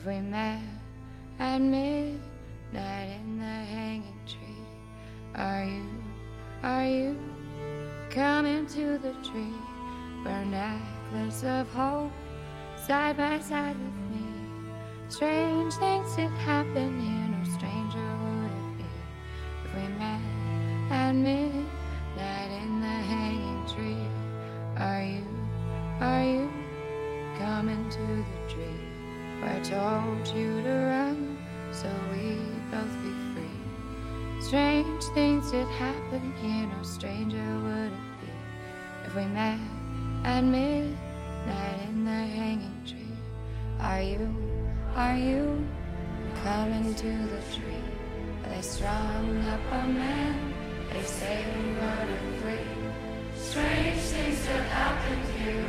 if we met at midnight in the hanging tree. Are you, are you coming to the tree where a necklace of hope side by side with me? Strange things did happen here, no stranger would it be if we met at midnight I told you to run so we'd both be free? Strange things did happen here, no stranger would it be if we met at midnight in the hanging tree. Are you, are you coming to the tree where they strung up a man? They say we murdered free. Strange things that happened here,